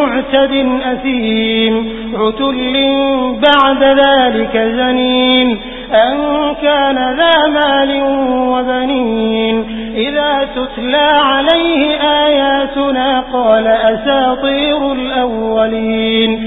معتد أثيم عتل بعد ذلك زنين أن كان ذا مال وبنين. إذا تتلى عليه آياتنا قال أساطير الأولين.